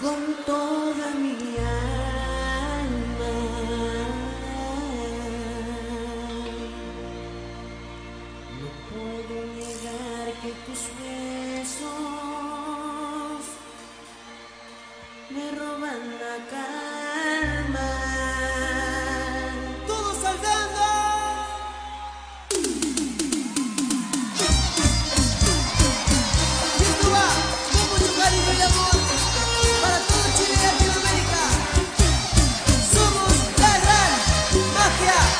con toda mi alma.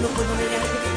no puedo negar que